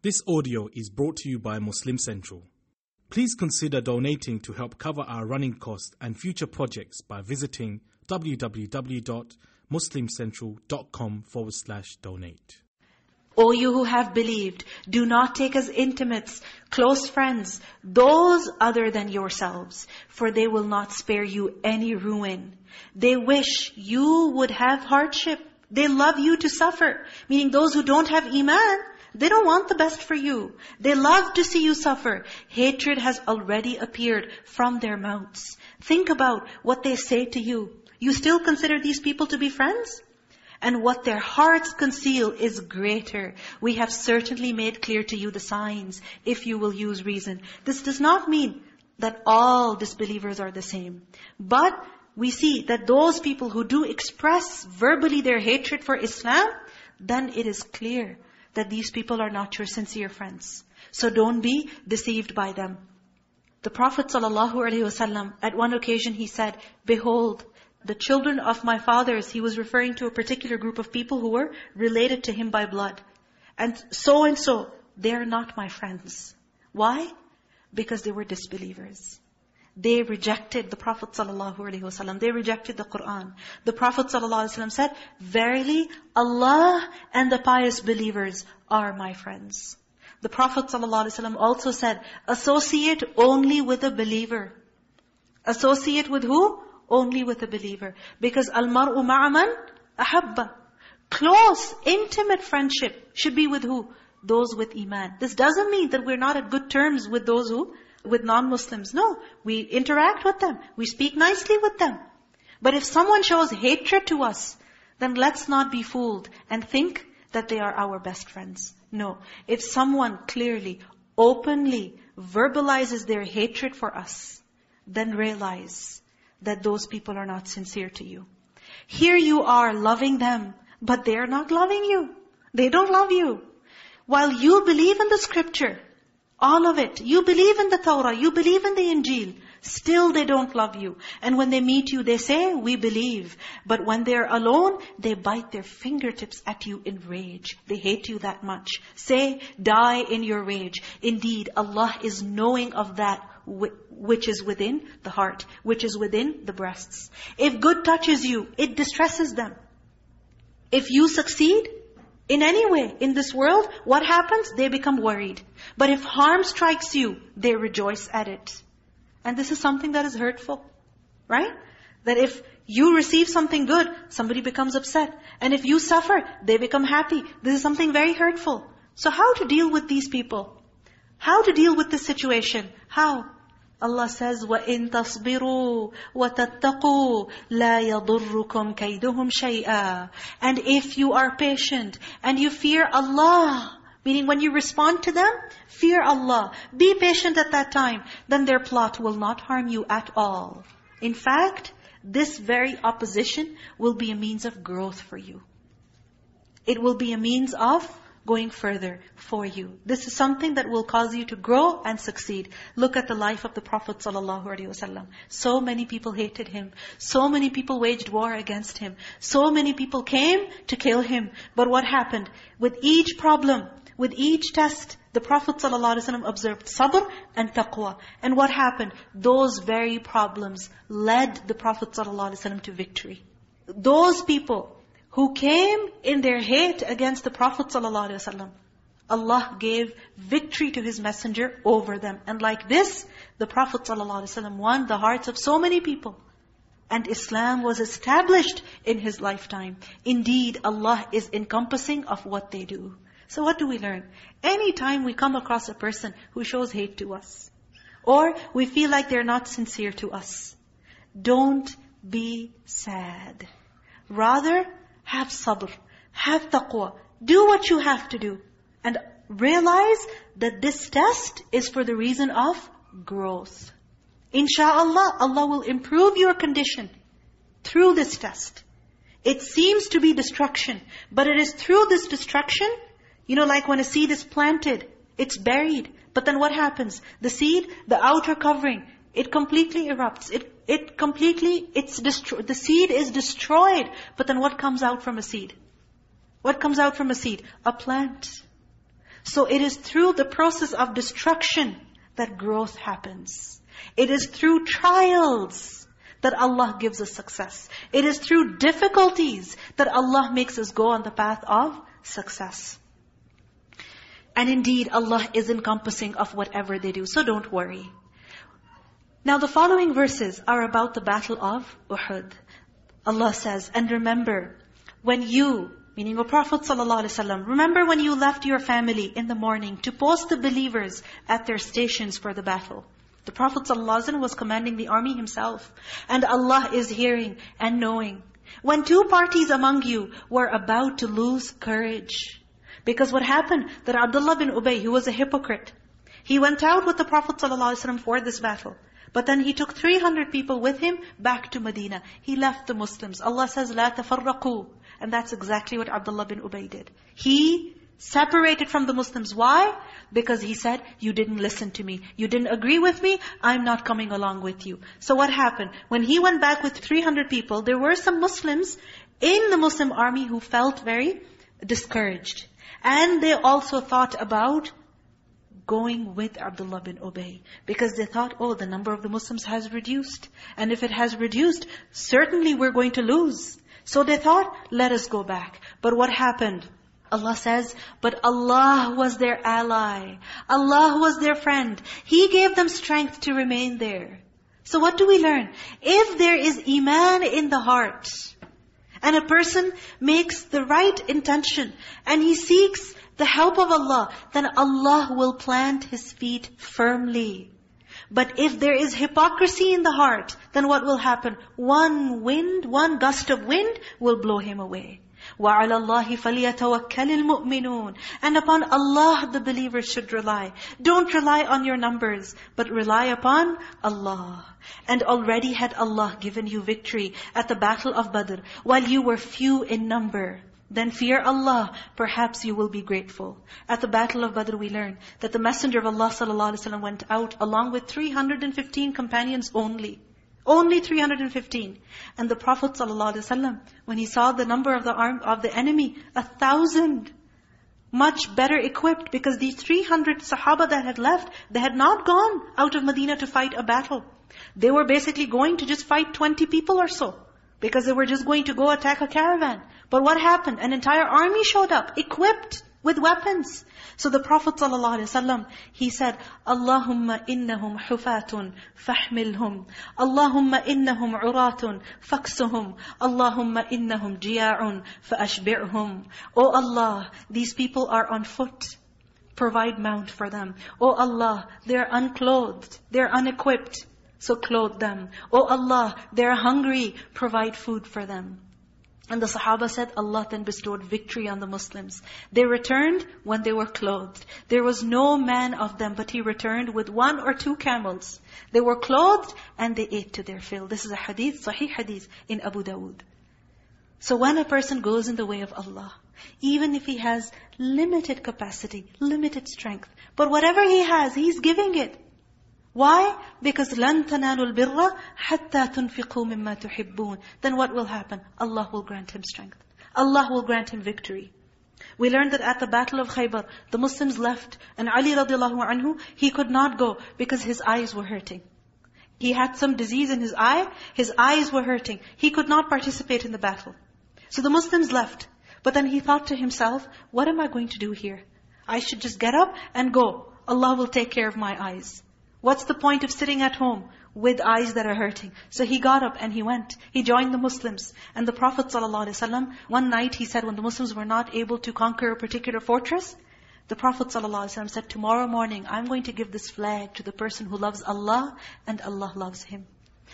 This audio is brought to you by Muslim Central. Please consider donating to help cover our running costs and future projects by visiting www.muslimcentral.com forward slash donate. O you who have believed, do not take as intimates, close friends, those other than yourselves, for they will not spare you any ruin. They wish you would have hardship. They love you to suffer. Meaning those who don't have iman, they don't want the best for you. They love to see you suffer. Hatred has already appeared from their mouths. Think about what they say to you. You still consider these people to be friends? And what their hearts conceal is greater. We have certainly made clear to you the signs, if you will use reason. This does not mean that all disbelievers are the same. But we see that those people who do express verbally their hatred for Islam, then it is clear that these people are not your sincere friends. So don't be deceived by them. The Prophet ﷺ, at one occasion he said, Behold, the children of my fathers, he was referring to a particular group of people who were related to him by blood. And so and so, they're not my friends. Why? Because they were disbelievers. They rejected the Prophet ﷺ. They rejected the Qur'an. The Prophet ﷺ said, Verily, Allah and the pious believers are my friends. The Prophet ﷺ also said, associate only with a believer. Associate with who? Only with a believer. Because al-mar'u ma'aman ahabba. Close, intimate friendship should be with who? Those with iman. This doesn't mean that we're not at good terms with those who with non-Muslims. No, we interact with them. We speak nicely with them. But if someone shows hatred to us, then let's not be fooled and think that they are our best friends. No. If someone clearly, openly verbalizes their hatred for us, then realize that those people are not sincere to you. Here you are loving them, but they're not loving you. They don't love you. While you believe in the scripture, all of it. You believe in the Torah. You believe in the Injil. Still they don't love you. And when they meet you, they say, we believe. But when they're alone, they bite their fingertips at you in rage. They hate you that much. Say, die in your rage. Indeed, Allah is knowing of that which is within the heart, which is within the breasts. If good touches you, it distresses them. If you succeed, in any way, in this world, what happens? They become worried. But if harm strikes you, they rejoice at it. And this is something that is hurtful. Right? That if you receive something good, somebody becomes upset. And if you suffer, they become happy. This is something very hurtful. So how to deal with these people? How to deal with this situation? How? Allah says, وَإِن تَصْبِرُوا وَتَتَّقُوا لَا يَضُرُّكُمْ كَيْدُهُمْ شَيْئًا And if you are patient and you fear Allah, meaning when you respond to them, fear Allah, be patient at that time, then their plot will not harm you at all. In fact, this very opposition will be a means of growth for you. It will be a means of going further for you. This is something that will cause you to grow and succeed. Look at the life of the Prophet ﷺ. So many people hated him. So many people waged war against him. So many people came to kill him. But what happened? With each problem, with each test, the Prophet ﷺ observed sabr and taqwa. And what happened? Those very problems led the Prophet ﷺ to victory. Those people who came in their hate against the Prophet ﷺ. Allah gave victory to His messenger over them. And like this, the Prophet ﷺ won the hearts of so many people. And Islam was established in his lifetime. Indeed, Allah is encompassing of what they do. So what do we learn? Anytime we come across a person who shows hate to us, or we feel like they're not sincere to us, don't be sad. Rather, have sabr. Have taqwa. Do what you have to do. And realize that this test is for the reason of growth. Insha'Allah, Allah will improve your condition through this test. It seems to be destruction, but it is through this destruction, you know, like when a seed is planted, it's buried. But then what happens? The seed, the outer covering, it completely erupts. It it completely, it's. The seed is destroyed. But then what comes out from a seed? What comes out from a seed? A plant. So it is through the process of destruction that growth happens. It is through trials that Allah gives us success. It is through difficulties that Allah makes us go on the path of success. And indeed, Allah is encompassing of whatever they do. So don't worry. Now the following verses are about the battle of Uhud. Allah says, and remember, when you, meaning the Prophet ﷺ, remember when you left your family in the morning to post the believers at their stations for the battle. The Prophet ﷺ was commanding the army himself. And Allah is hearing and knowing. When two parties among you were about to lose courage. Because what happened, that Abdullah bin Ubay, who was a hypocrite, he went out with the Prophet ﷺ for this battle. But then he took 300 people with him back to Medina. He left the Muslims. Allah says, لا تفرقوا. And that's exactly what Abdullah bin Ubay did. He separated from the Muslims. Why? Because he said, you didn't listen to me. You didn't agree with me. I'm not coming along with you. So what happened? When he went back with 300 people, there were some Muslims in the Muslim army who felt very discouraged. And they also thought about going with Abdullah bin Ubay. Because they thought, oh, the number of the Muslims has reduced. And if it has reduced, certainly we're going to lose. So they thought, let us go back. But what happened? Allah says, but Allah was their ally. Allah was their friend. He gave them strength to remain there. So what do we learn? If there is iman in the heart, and a person makes the right intention, and he seeks the help of Allah, then Allah will plant his feet firmly. But if there is hypocrisy in the heart, then what will happen? One wind, one gust of wind will blow him away. وَعَلَى اللَّهِ فَلْيَتَوَكَّلِ الْمُؤْمِنُونَ And upon Allah the believers should rely. Don't rely on your numbers, but rely upon Allah. And already had Allah given you victory at the battle of Badr, while you were few in number. Then fear Allah, perhaps you will be grateful. At the Battle of Badr we learn that the Messenger of Allah ﷺ went out along with 315 companions only. Only 315. And the Prophet ﷺ, when he saw the number of the arm of the enemy, a thousand, much better equipped because these 300 Sahaba that had left, they had not gone out of Medina to fight a battle. They were basically going to just fight 20 people or so. Because they were just going to go attack a caravan. But what happened? An entire army showed up, equipped with weapons. So the Prophet ﷺ, he said, Allahumma innahum hufatun fahmilhum. Allahumma innahum uratun faksuhum. Allahumma innahum jiya'un faashbi'hum. Oh Allah, these people are on foot. Provide mount for them. Oh Allah, they're unclothed. They're unequipped. So clothe them. Oh Allah, they're hungry. Provide food for them. And the Sahaba said, Allah then bestowed victory on the Muslims. They returned when they were clothed. There was no man of them, but he returned with one or two camels. They were clothed and they ate to their fill. This is a hadith, sahih hadith in Abu Dawood. So when a person goes in the way of Allah, even if he has limited capacity, limited strength, but whatever he has, he's giving it. Why? Because لَن تَنَالُوا الْبِرَّ حَتَّى تُنْفِقُوا مِمَّا تُحِبُّونَ Then what will happen? Allah will grant him strength. Allah will grant him victory. We learned that at the Battle of Khaybar, the Muslims left. And Ali radiallahu anhu, he could not go because his eyes were hurting. He had some disease in his eye. His eyes were hurting. He could not participate in the battle. So the Muslims left. But then he thought to himself, what am I going to do here? I should just get up and go. Allah will take care of my eyes. What's the point of sitting at home with eyes that are hurting? So he got up and he went. He joined the Muslims. And the Prophet ﷺ, one night he said when the Muslims were not able to conquer a particular fortress, the Prophet ﷺ said, tomorrow morning I'm going to give this flag to the person who loves Allah and Allah loves him.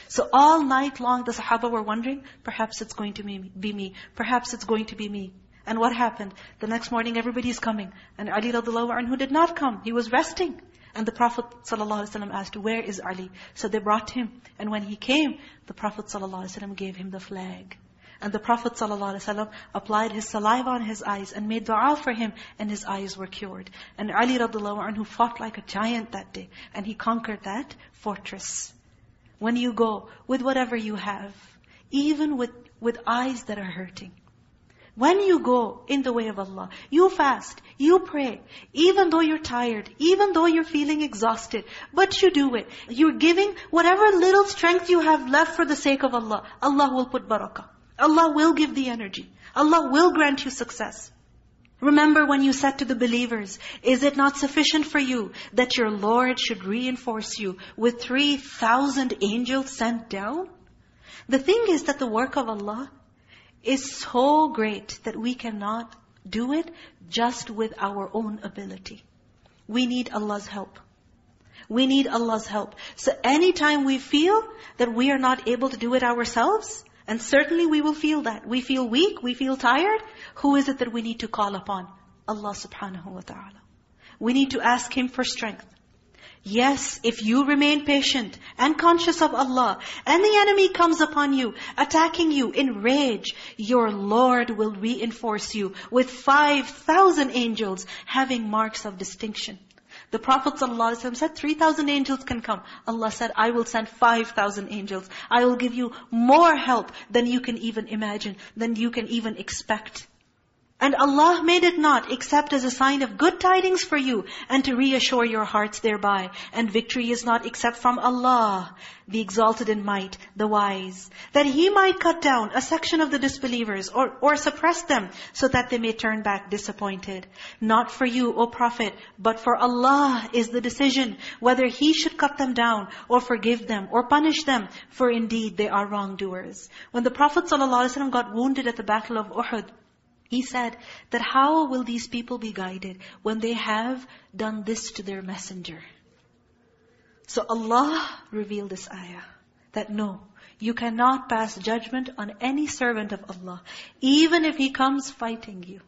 So all night long the Sahaba were wondering, perhaps it's going to be me. Perhaps it's going to be me. And what happened? The next morning everybody's coming. And Ali radiallahu anhu did not come. He was resting. And the Prophet ﷺ asked, where is Ali? So they brought him. And when he came, the Prophet ﷺ gave him the flag. And the Prophet ﷺ applied his saliva on his eyes and made dua for him, and his eyes were cured. And Ali radiallahu anhu fought like a giant that day, and he conquered that fortress. When you go with whatever you have, even with, with eyes that are hurting, when you go in the way of Allah, you fast, you pray, even though you're tired, even though you're feeling exhausted, but you do it. You're giving whatever little strength you have left for the sake of Allah. Allah will put barakah. Allah will give the energy. Allah will grant you success. Remember when you said to the believers, is it not sufficient for you that your Lord should reinforce you with 3,000 angels sent down? The thing is that the work of Allah is so great that we cannot do it just with our own ability. We need Allah's help. We need Allah's help. So anytime we feel that we are not able to do it ourselves, and certainly we will feel that. We feel weak, we feel tired. Who is it that we need to call upon? Allah subhanahu wa ta'ala. We need to ask Him for strength. Yes, if you remain patient and conscious of Allah, and the enemy comes upon you, attacking you in rage, your Lord will reinforce you with 5,000 angels having marks of distinction. The Prophet ﷺ said, 3,000 angels can come. Allah said, I will send 5,000 angels. I will give you more help than you can even imagine, than you can even expect. And Allah made it not except as a sign of good tidings for you and to reassure your hearts thereby. And victory is not except from Allah, the exalted in might, the wise. That He might cut down a section of the disbelievers or, or suppress them so that they may turn back disappointed. Not for you, O Prophet, but for Allah is the decision whether He should cut them down or forgive them or punish them. For indeed they are wrongdoers. When the Prophet ﷺ got wounded at the battle of Uhud, he said that how will these people be guided when they have done this to their messenger? So Allah revealed this ayah that no, you cannot pass judgment on any servant of Allah, even if he comes fighting you.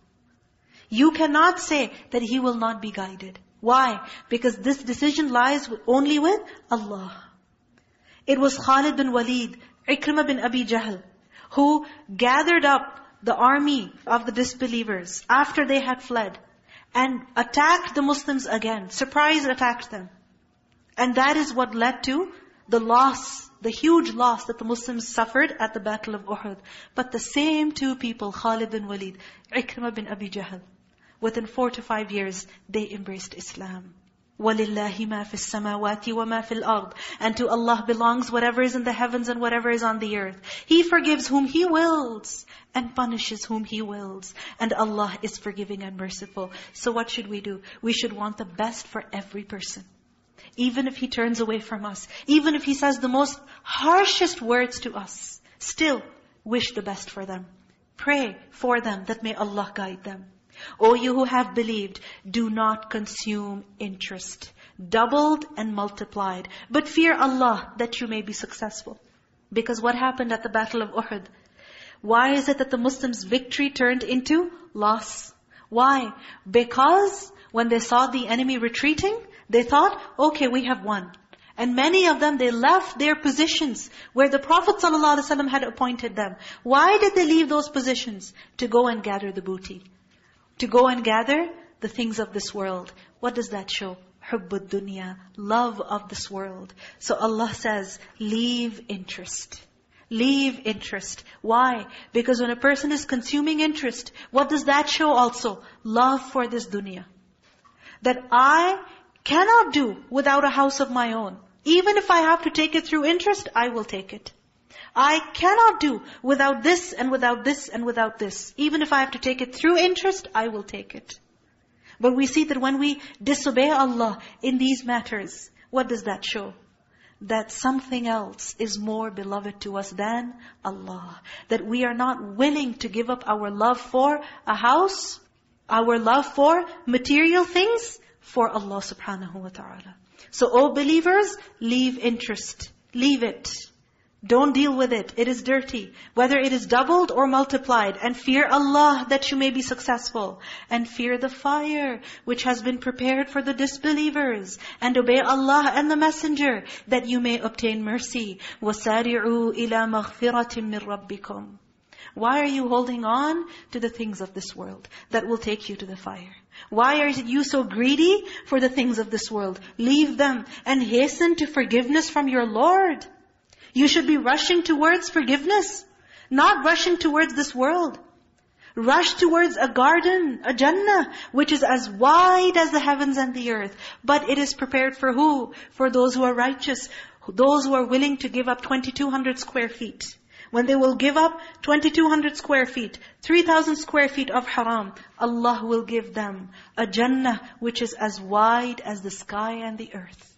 You cannot say that he will not be guided. Why? Because this decision lies only with Allah. It was Khalid bin Walid, Ikrimah bin Abi Jahl, who gathered up the army of the disbelievers after they had fled and attacked the Muslims again. Surprise attacked them. And that is what led to the loss, the huge loss that the Muslims suffered at the Battle of Uhud. But the same two people, Khalid bin Walid, Ikrimah bin Abi Jahl, within four to five years, they embraced Islam. وَلِلَّهِ مَا فِي السَّمَاوَاتِ وَمَا فِي الْأَرْضِ And to Allah belongs whatever is in the heavens and whatever is on the earth. He forgives whom He wills and punishes whom He wills. And Allah is forgiving and merciful. So what should we do? We should want the best for every person. Even if he turns away from us, even if he says the most harshest words to us, still wish the best for them. Pray for them that may Allah guide them. O you who have believed, do not consume interest, doubled and multiplied. But fear Allah that you may be successful. Because what happened at the Battle of Uhud? Why is it that the Muslims' victory turned into loss? Why? Because when they saw the enemy retreating, they thought, okay, we have won. And many of them, they left their positions where the Prophet ﷺ had appointed them. Why did they leave those positions? To go and gather the booty. To go and gather the things of this world. What does that show? Hubbud dunya, love of this world. So Allah says, leave interest. Leave interest. Why? Because when a person is consuming interest, what does that show also? Love for this dunya. That I cannot do without a house of my own. Even if I have to take it through interest, I will take it. I cannot do without this and without this and without this. Even if I have to take it through interest, I will take it. But we see that when we disobey Allah in these matters, what does that show? That something else is more beloved to us than Allah. That we are not willing to give up our love for a house, our love for material things, for Allah subhanahu wa ta'ala. So, O believers, leave interest. Leave it. Don't deal with it. It is dirty. Whether it is doubled or multiplied. And fear Allah that you may be successful. And fear the fire which has been prepared for the disbelievers. And obey Allah and the Messenger that you may obtain mercy. وَسَارِعُوا إِلَى مَغْفِرَةٍ مِّن رَبِّكُمْ Why are you holding on to the things of this world that will take you to the fire? Why are you so greedy for the things of this world? Leave them and hasten to forgiveness from your Lord. You should be rushing towards forgiveness, not rushing towards this world. Rush towards a garden, a Jannah, which is as wide as the heavens and the earth. But it is prepared for who? For those who are righteous, those who are willing to give up 2,200 square feet. When they will give up 2,200 square feet, 3,000 square feet of haram, Allah will give them a Jannah which is as wide as the sky and the earth.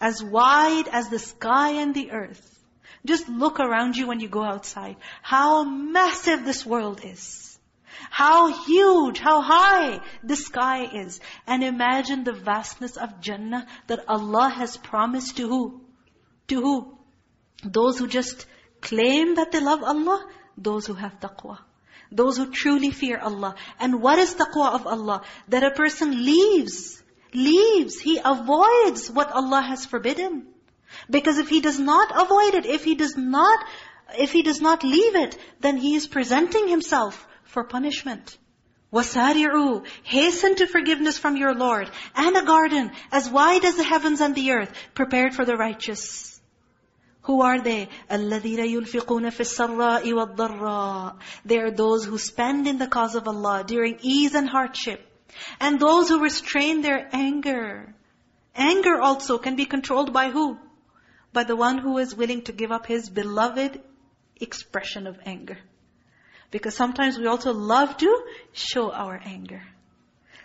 As wide as the sky and the earth. Just look around you when you go outside. How massive this world is. How huge, how high the sky is. And imagine the vastness of Jannah that Allah has promised to who? To who? Those who just claim that they love Allah, those who have taqwa. Those who truly fear Allah. And what is taqwa of Allah? That a person leaves, leaves, he avoids what Allah has forbidden. Because if he does not avoid it, if he does not, if he does not leave it, then he is presenting himself for punishment. وَسَارِعُوا Hasten to forgiveness from your Lord, and a garden as wide as the heavens and the earth, prepared for the righteous. Who are they? الَّذِينَ يُنْفِقُونَ فِي السَّرَّاءِ وَالضَّرَّاءِ They are those who spend in the cause of Allah during ease and hardship. And those who restrain their anger. Anger also can be controlled by who? By the one who is willing to give up his beloved expression of anger. Because sometimes we also love to show our anger.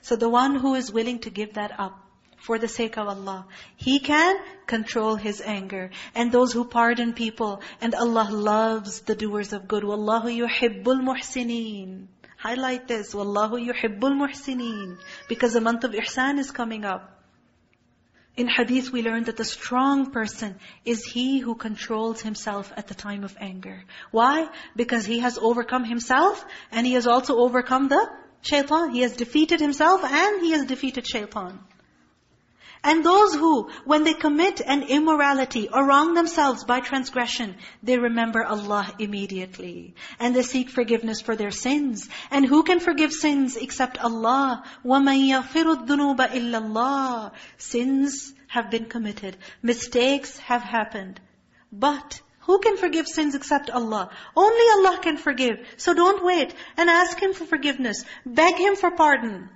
So the one who is willing to give that up, for the sake of Allah. He can control his anger. And those who pardon people, and Allah loves the doers of good. Wallahu yuhibbul muhsineen. Highlight this. Wallahu yuhibbul muhsineen. Because the month of ihsan is coming up. In hadith we learn that the strong person is he who controls himself at the time of anger. Why? Because he has overcome himself and he has also overcome the shaitan. He has defeated himself and he has defeated shaitan. And those who, when they commit an immorality or wrong themselves by transgression, they remember Allah immediately. And they seek forgiveness for their sins. And who can forgive sins except Allah? وَمَنْ يَغْفِرُ الذُّنُوبَ إِلَّا اللَّهِ Sins have been committed. Mistakes have happened. But who can forgive sins except Allah? Only Allah can forgive. So don't wait and ask Him for forgiveness. Beg Him for pardon.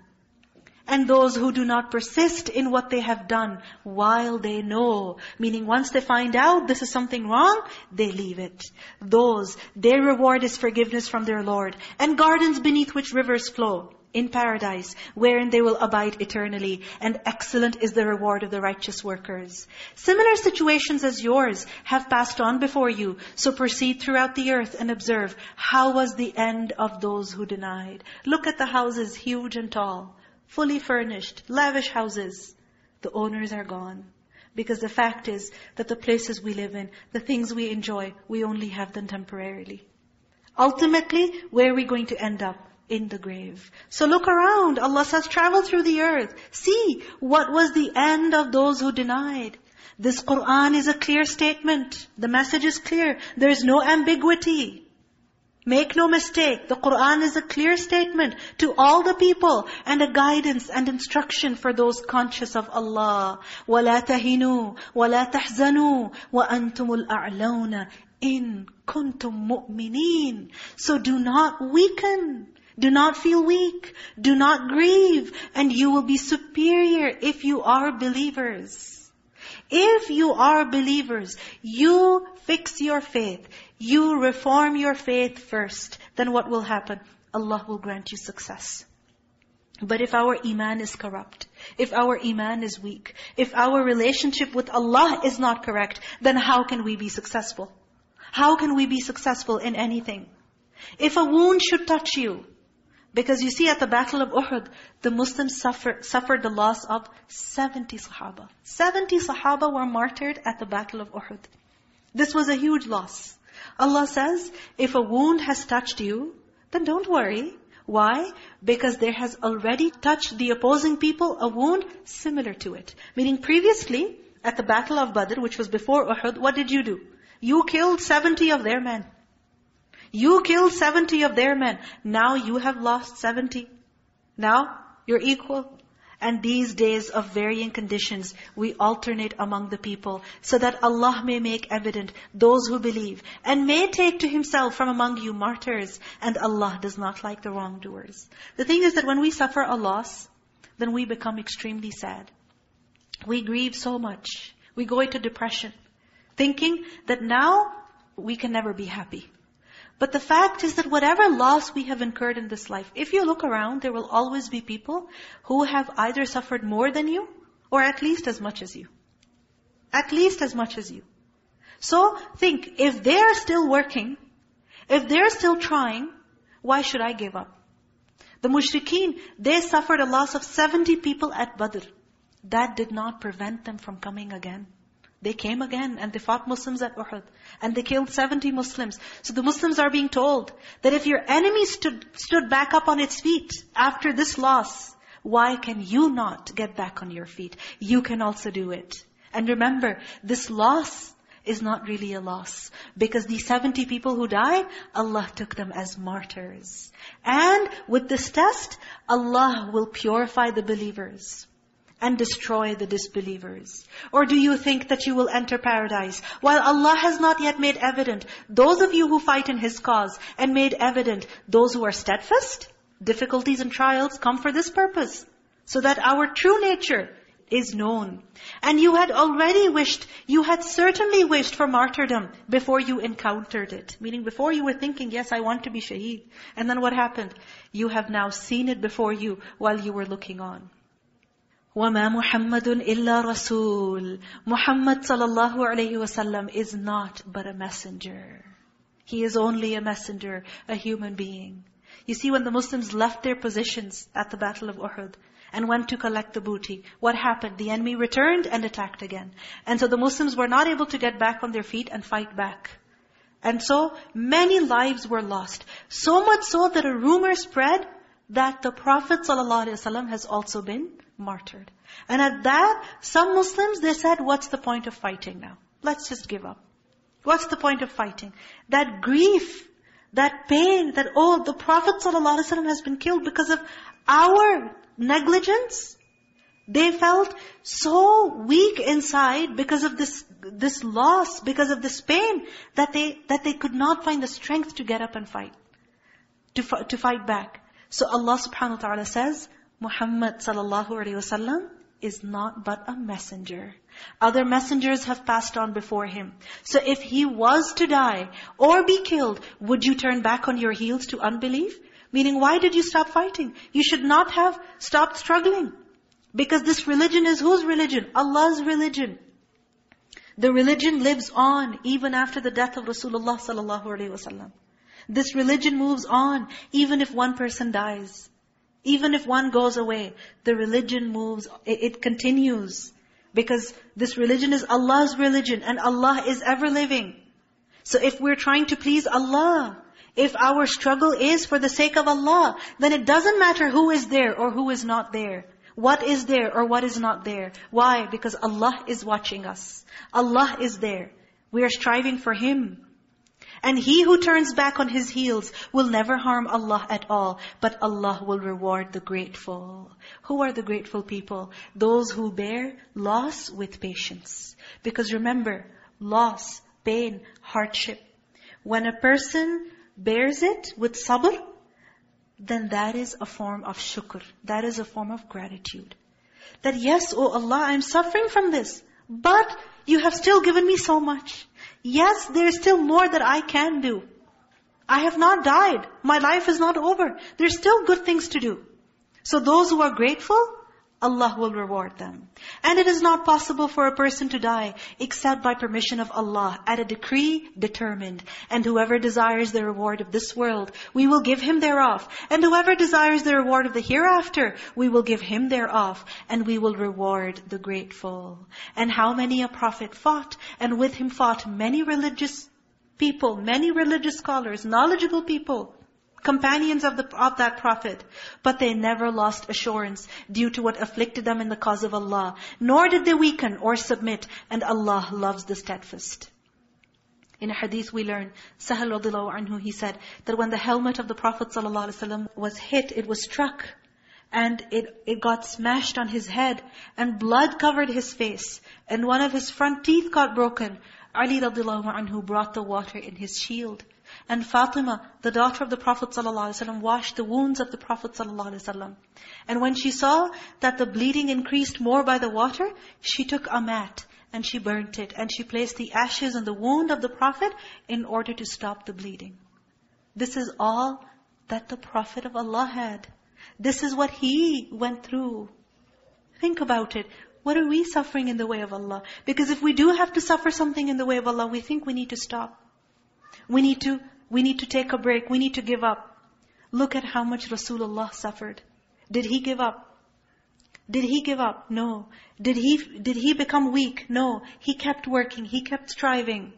And those who do not persist in what they have done while they know. Meaning once they find out this is something wrong, they leave it. Those, their reward is forgiveness from their Lord. And gardens beneath which rivers flow in paradise, wherein they will abide eternally. And excellent is the reward of the righteous workers. Similar situations as yours have passed on before you. So proceed throughout the earth and observe, how was the end of those who denied? Look at the houses, huge and tall fully furnished, lavish houses. The owners are gone. Because the fact is that the places we live in, the things we enjoy, we only have them temporarily. Ultimately, where are we going to end up? In the grave. So look around. Allah says, travel through the earth. See, what was the end of those who denied? This Qur'an is a clear statement. The message is clear. There is no ambiguity. Make no mistake, the Qur'an is a clear statement to all the people and a guidance and instruction for those conscious of Allah. وَلَا تَهِنُوا وَلَا تَحْزَنُوا وَأَنْتُمُ الْأَعْلَوْنَ إِن كُنْتُم مُؤْمِنِينَ So do not weaken. Do not feel weak. Do not grieve. And you will be superior if you are believers. If you are believers, you fix your faith. You reform your faith first. Then what will happen? Allah will grant you success. But if our iman is corrupt, if our iman is weak, if our relationship with Allah is not correct, then how can we be successful? How can we be successful in anything? If a wound should touch you, because you see at the battle of Uhud, the Muslims suffered, suffered the loss of 70 Sahaba. 70 Sahaba were martyred at the battle of Uhud. This was a huge loss. Allah says, if a wound has touched you, then don't worry. Why? Because there has already touched the opposing people a wound similar to it. Meaning previously, at the battle of Badr, which was before Uhud, what did you do? You killed 70 of their men. You killed 70 of their men. Now you have lost 70. Now you're equal. And these days of varying conditions, we alternate among the people so that Allah may make evident those who believe and may take to Himself from among you martyrs. And Allah does not like the wrongdoers. The thing is that when we suffer a loss, then we become extremely sad. We grieve so much. We go into depression, thinking that now we can never be happy. But the fact is that whatever loss we have incurred in this life, if you look around, there will always be people who have either suffered more than you, or at least as much as you. At least as much as you. So think, if they are still working, if they're still trying, why should I give up? The mushrikeen, they suffered a loss of 70 people at Badr. That did not prevent them from coming again. They came again and they fought Muslims at Uhud. And they killed 70 Muslims. So the Muslims are being told that if your enemy stood, stood back up on its feet after this loss, why can you not get back on your feet? You can also do it. And remember, this loss is not really a loss. Because these 70 people who died, Allah took them as martyrs. And with this test, Allah will purify the believers and destroy the disbelievers? Or do you think that you will enter paradise while Allah has not yet made evident those of you who fight in His cause and made evident those who are steadfast? Difficulties and trials come for this purpose so that our true nature is known. And you had already wished, you had certainly wished for martyrdom before you encountered it. Meaning before you were thinking, yes, I want to be shaheed. And then what happened? You have now seen it before you while you were looking on. وَمَا مُحَمَّدٌ إِلَّا رَسُولٌ Muhammad sallallahu alayhi wasallam is not but a messenger. He is only a messenger, a human being. You see, when the Muslims left their positions at the Battle of Uhud and went to collect the booty, what happened? The enemy returned and attacked again. And so the Muslims were not able to get back on their feet and fight back. And so many lives were lost. So much so that a rumor spread that the Prophet ﷺ has also been martyred. And at that, some Muslims, they said, what's the point of fighting now? Let's just give up. What's the point of fighting? That grief, that pain, that, oh, the Prophet ﷺ has been killed because of our negligence. They felt so weak inside because of this, this loss, because of this pain, that they, that they could not find the strength to get up and fight, to, to fight back. So Allah subhanahu wa ta'ala says, Muhammad sallallahu alayhi wasallam is not but a messenger. Other messengers have passed on before him. So if he was to die or be killed, would you turn back on your heels to unbelief? Meaning, why did you stop fighting? You should not have stopped struggling. Because this religion is whose religion? Allah's religion. The religion lives on even after the death of Rasulullah sallallahu alaihi wasallam. This religion moves on even if one person dies. Even if one goes away, the religion moves, it, it continues. Because this religion is Allah's religion and Allah is ever living. So if we're trying to please Allah, if our struggle is for the sake of Allah, then it doesn't matter who is there or who is not there. What is there or what is not there. Why? Because Allah is watching us. Allah is there. We are striving for Him. And he who turns back on his heels will never harm Allah at all, but Allah will reward the grateful. Who are the grateful people? Those who bear loss with patience. Because remember, loss, pain, hardship. When a person bears it with sabr, then that is a form of shukr. That is a form of gratitude. That yes, oh Allah, I'm suffering from this. But you have still given me so much. Yes, there is still more that I can do. I have not died. My life is not over. There's still good things to do. So those who are grateful, Allah will reward them. And it is not possible for a person to die except by permission of Allah at a decree determined. And whoever desires the reward of this world, we will give him thereof. And whoever desires the reward of the hereafter, we will give him thereof. And we will reward the grateful. And how many a prophet fought, and with him fought many religious people, many religious scholars, knowledgeable people companions of, the, of that Prophet. But they never lost assurance due to what afflicted them in the cause of Allah. Nor did they weaken or submit. And Allah loves the steadfast. In a hadith we learn, Sahal radiallahu anhu, he said that when the helmet of the Prophet ﷺ was hit, it was struck. and it, it got smashed on his head, and blood covered his face, and one of his front teeth got broken. Ali radiallahu anhu brought the water in his shield. And Fatima, the daughter of the Prophet ﷺ, washed the wounds of the Prophet ﷺ. And when she saw that the bleeding increased more by the water, she took a mat and she burnt it. And she placed the ashes on the wound of the Prophet in order to stop the bleeding. This is all that the Prophet of Allah had. This is what he went through. Think about it. What are we suffering in the way of Allah? Because if we do have to suffer something in the way of Allah, we think we need to stop. We need to, we need to take a break. We need to give up. Look at how much Rasulullah suffered. Did he give up? Did he give up? No. Did he, did he become weak? No. He kept working. He kept striving.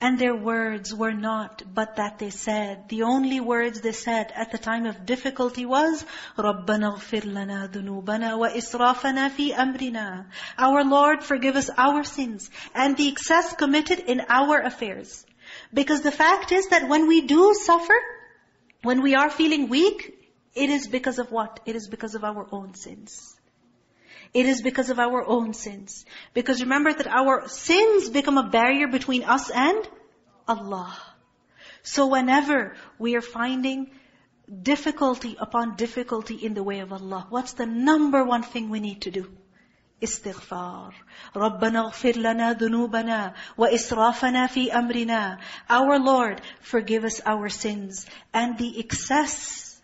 And their words were not but that they said. The only words they said at the time of difficulty was, رَبَّنَا اغْفِرْ لَنَا ذُنُوبَنَا وَإِسْرَافَنَا فِي أَمْرِنَا Our Lord, forgive us our sins and the excess committed in our affairs. Because the fact is that when we do suffer, when we are feeling weak, it is because of what? It is because of our own sins. It is because of our own sins. Because remember that our sins become a barrier between us and Allah. So whenever we are finding difficulty upon difficulty in the way of Allah, what's the number one thing we need to do? Istighfar. رَبَّنَا اغْفِرْ لَنَا ذُنُوبَنَا وَإِسْرَافَنَا فِي أَمْرِنَا Our Lord, forgive us our sins and the excess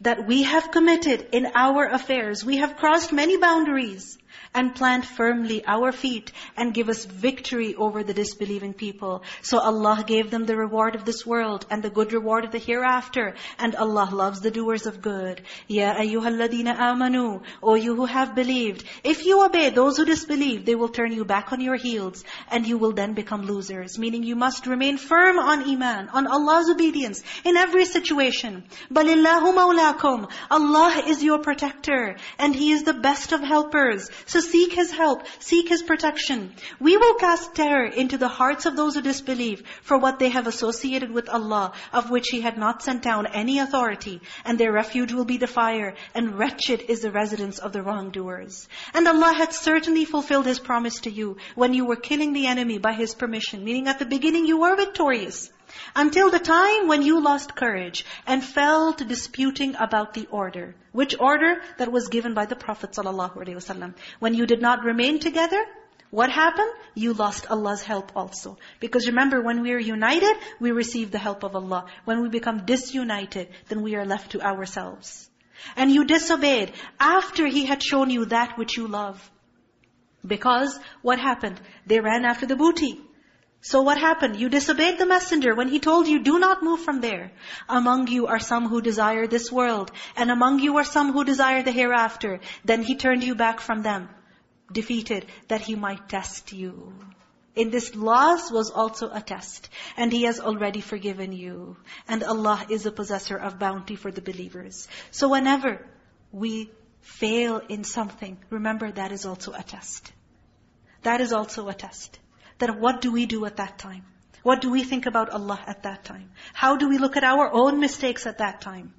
that we have committed in our affairs. We have crossed many boundaries and plant firmly our feet and give us victory over the disbelieving people. So Allah gave them the reward of this world and the good reward of the hereafter. And Allah loves the doers of good. Ya ayyuhalladina amanu. O you who have believed. If you obey those who disbelieve, they will turn you back on your heels and you will then become losers. Meaning you must remain firm on iman, on Allah's obedience in every situation. بَلِلَّهُ مَوْلَاكُمْ Allah is your protector and He is the best of helpers. So seek His help, seek His protection. We will cast terror into the hearts of those who disbelieve for what they have associated with Allah, of which He had not sent down any authority. And their refuge will be the fire, and wretched is the residence of the wrongdoers. And Allah had certainly fulfilled His promise to you when you were killing the enemy by His permission, meaning at the beginning you were victorious. Until the time when you lost courage and fell to disputing about the order. Which order? That was given by the Prophet ﷺ. When you did not remain together, what happened? You lost Allah's help also. Because remember, when we are united, we receive the help of Allah. When we become disunited, then we are left to ourselves. And you disobeyed after He had shown you that which you love. Because what happened? They ran after the booty. So what happened? You disobeyed the messenger when he told you, do not move from there. Among you are some who desire this world, and among you are some who desire the hereafter. Then he turned you back from them, defeated, that he might test you. In this loss was also a test. And He has already forgiven you. And Allah is a possessor of bounty for the believers. So whenever we fail in something, remember that is also a test. That is also a test then what do we do at that time? What do we think about Allah at that time? How do we look at our own mistakes at that time?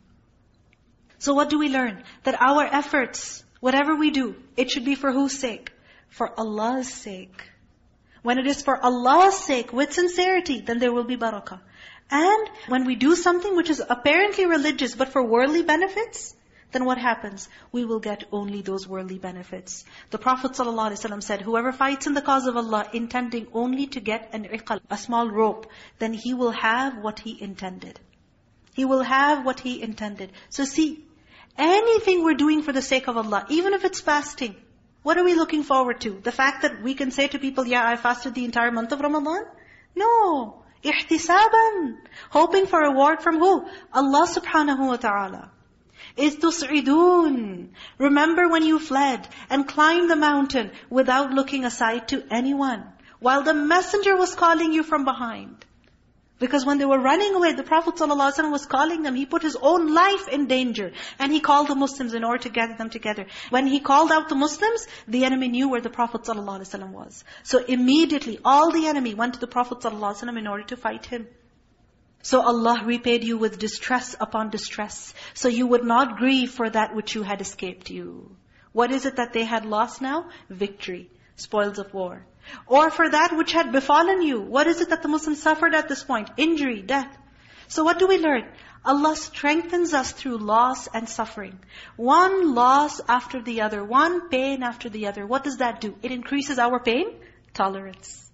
So what do we learn? That our efforts, whatever we do, it should be for whose sake? For Allah's sake. When it is for Allah's sake, with sincerity, then there will be barakah. And when we do something which is apparently religious, but for worldly benefits, then what happens? We will get only those worldly benefits. The Prophet ﷺ said, whoever fights in the cause of Allah, intending only to get an iqal, a small rope, then he will have what he intended. He will have what he intended. So see, anything we're doing for the sake of Allah, even if it's fasting, what are we looking forward to? The fact that we can say to people, yeah, I fasted the entire month of Ramadan? No. Ihtisaban. Hoping for reward from who? Allah subhanahu wa ta'ala is tus'idun. Remember when you fled and climbed the mountain without looking aside to anyone, while the messenger was calling you from behind. Because when they were running away, the Prophet ﷺ was calling them. He put his own life in danger. And he called the Muslims in order to gather them together. When he called out the Muslims, the enemy knew where the Prophet ﷺ was. So immediately, all the enemy went to the Prophet ﷺ in order to fight him. So Allah repaid you with distress upon distress. So you would not grieve for that which you had escaped you. What is it that they had lost now? Victory, spoils of war. Or for that which had befallen you. What is it that the Muslims suffered at this point? Injury, death. So what do we learn? Allah strengthens us through loss and suffering. One loss after the other, one pain after the other. What does that do? It increases our pain tolerance.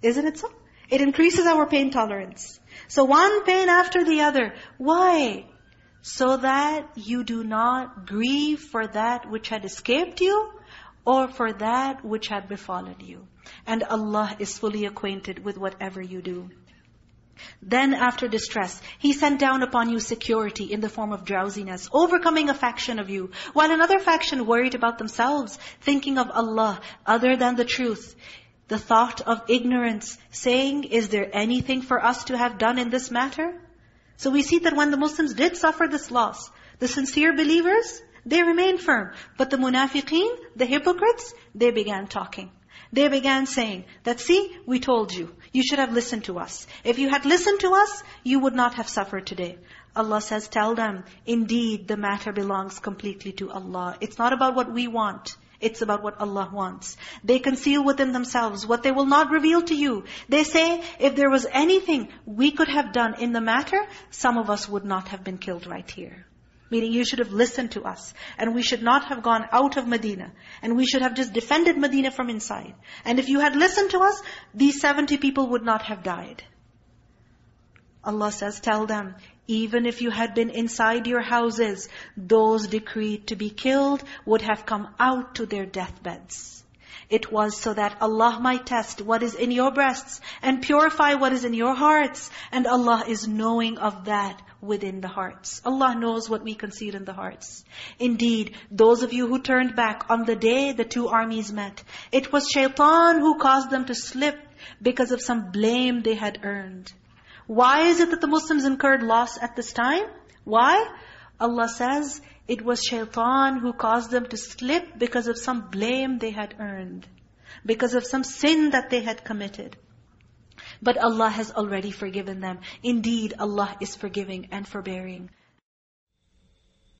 Isn't it so? It increases our pain tolerance. So one pain after the other. Why? So that you do not grieve for that which had escaped you or for that which had befallen you. And Allah is fully acquainted with whatever you do. Then after distress, He sent down upon you security in the form of drowsiness, overcoming a faction of you, while another faction worried about themselves, thinking of Allah other than the truth. The thought of ignorance, saying, is there anything for us to have done in this matter? So we see that when the Muslims did suffer this loss, the sincere believers, they remained firm. But the munafiqeen, the hypocrites, they began talking. They began saying that, see, we told you. You should have listened to us. If you had listened to us, you would not have suffered today. Allah says, tell them, indeed the matter belongs completely to Allah. It's not about what we want. It's about what Allah wants. They conceal within themselves what they will not reveal to you. They say, if there was anything we could have done in the matter, some of us would not have been killed right here. Meaning you should have listened to us. And we should not have gone out of Medina. And we should have just defended Medina from inside. And if you had listened to us, these 70 people would not have died. Allah says, tell them, even if you had been inside your houses, those decreed to be killed would have come out to their deathbeds. It was so that Allah might test what is in your breasts and purify what is in your hearts. And Allah is knowing of that within the hearts. Allah knows what we conceal in the hearts. Indeed, those of you who turned back on the day the two armies met, it was shaitan who caused them to slip because of some blame they had earned. Why is it that the Muslims incurred loss at this time? Why? Allah says, it was shaitan who caused them to slip because of some blame they had earned. Because of some sin that they had committed. But Allah has already forgiven them. Indeed, Allah is forgiving and forbearing.